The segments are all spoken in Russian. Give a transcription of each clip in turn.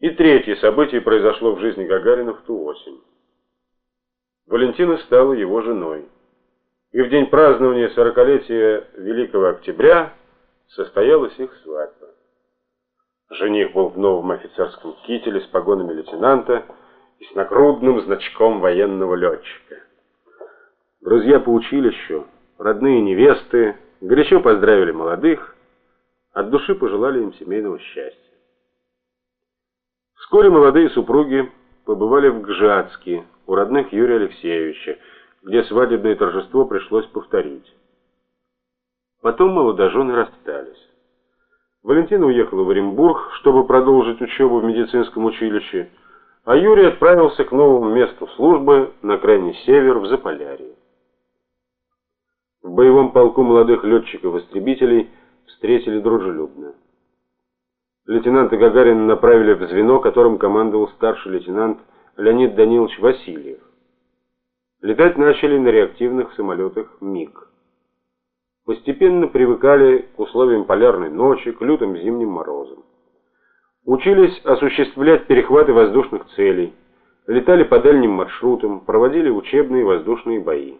И третье событие произошло в жизни Гагарина в ту осень. Валентина стала его женой. И в день празднования сорокалетия Великого Октября состоялась их свадьба. Жених был в новом офицерском кителе с погонами лейтенанта и с нагрудным значком военного летчика. Друзья по училищу, родные невесты, горячо поздравили молодых, от души пожелали им семейного счастья. Вскоре молодые супруги побывали в Гжатске у родных Юрия Алексеевича, где свадебное торжество пришлось повторить. Потом молодожены расстались. Валентина уехала в Оренбург, чтобы продолжить учебу в медицинском училище, а Юрий отправился к новому месту службы на крайний север в Заполярье. В боевом полку молодых летчиков-истребителей встретили дружелюбно. Лейтенанта Гагарина направили в звено, которым командовал старший лейтенант Леонид Данилович Васильев. Летать начали на реактивных самолетах МиГ. Постепенно привыкали к условиям полярной ночи, к лютым зимним морозам. Учились осуществлять перехваты воздушных целей, летали по дальним маршрутам, проводили учебные воздушные бои.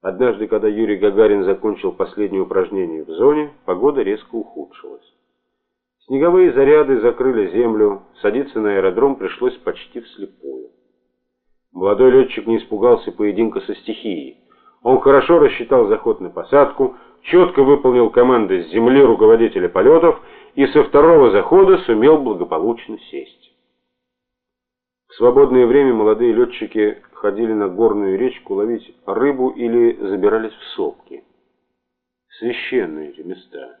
Однажды, когда Юрий Гагарин закончил последнее упражнение в зоне, погода резко ухудшилась. Снеговые заряды закрыли землю, садиться на аэродром пришлось почти вслепую. Молодой летчик не испугался поединка со стихией. Он хорошо рассчитал заход на посадку, четко выполнил команды с земли руководителя полетов и со второго захода сумел благополучно сесть. В свободное время молодые летчики ходили на горную речку ловить рыбу или забирались в сопки. Священные эти места.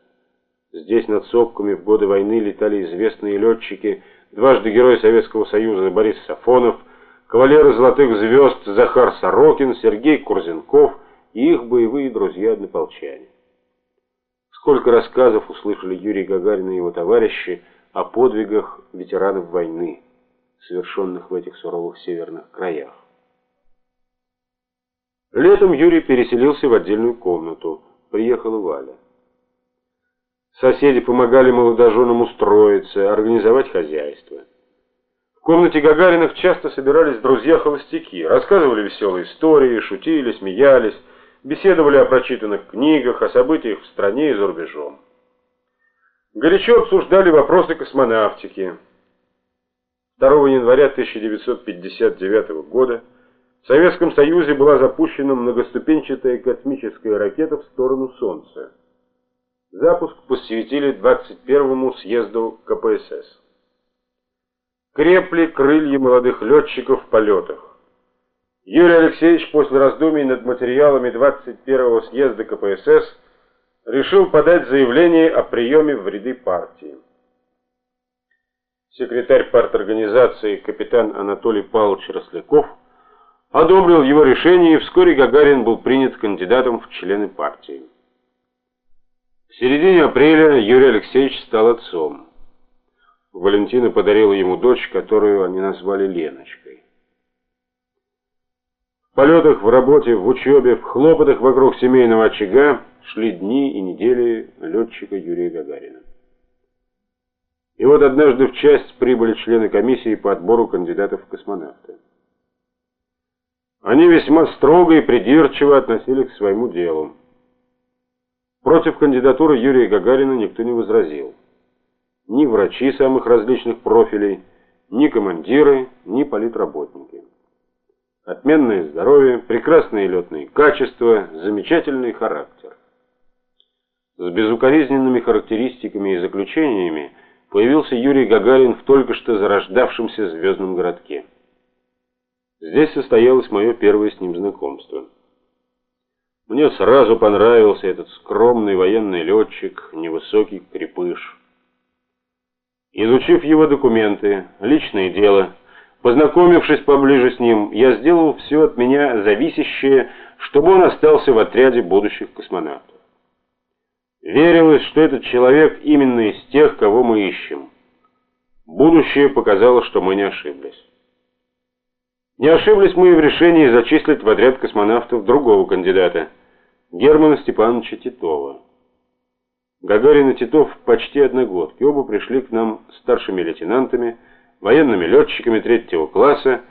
Здесь над сопками в годы войны летали известные летчики, дважды Герой Советского Союза Борис Сафонов, кавалеры золотых звезд Захар Сорокин, Сергей Курзенков и их боевые друзья-однополчане. Сколько рассказов услышали Юрий Гагарин и его товарищи о подвигах ветеранов войны совершенных в этих суровых северных краях. Летом Юрий переселился в отдельную комнату. Приехала Валя. Соседи помогали молодоженам устроиться, организовать хозяйство. В комнате Гагариных часто собирались друзья-холостяки, рассказывали веселые истории, шутили, смеялись, беседовали о прочитанных книгах, о событиях в стране и за рубежом. Горячо обсуждали вопросы космонавтики. 2 января 1959 года в Советском Союзе была запущена многоступенчатая космическая ракета в сторону Солнца. Запуск посвятили 21-му съезду КПСС. Крепли крылья молодых летчиков в полетах. Юрий Алексеевич после раздумий над материалами 21-го съезда КПСС решил подать заявление о приеме в ряды партии секретарь парторганизации капитан Анатолий Павлович Росляков одобрил его решение, и вскоре Гагарин был принят кандидатом в члены партии. В середине апреля Юрий Алексеевич стал отцом. Валентина подарила ему дочь, которую они назвали Леночкой. В полетах, в работе, в учебе, в хлопотах вокруг семейного очага шли дни и недели летчика Юрия Гагарина. И вот однажды в часть прибыли члены комиссии по отбору кандидатов в космонавты. Они весьма строго и придирчиво относились к своему делу. Против кандидатуры Юрия Гагарина никто не возразил. Ни врачи самых различных профилей, ни командиры, ни политработники. Отменное здоровье, прекрасные летные качества, замечательный характер. С безукоризненными характеристиками и заключениями появился Юрий Гагарин в только что зарождавшемся звездном городке. Здесь состоялось мое первое с ним знакомство. Мне сразу понравился этот скромный военный летчик, невысокий крепыш. Изучив его документы, личное дело, познакомившись поближе с ним, я сделал все от меня зависящее, чтобы он остался в отряде будущих космонавтов. Верилось, что этот человек именно из тех, кого мы ищем. Будущее показало, что мы не ошиблись. Не ошиблись мы и в решении зачислить в отряд космонавтов другого кандидата, Германа Степановича Титова. Гагарин и Титов почти одногодки. Оба пришли к нам старшими лейтенантами, военными летчиками третьего класса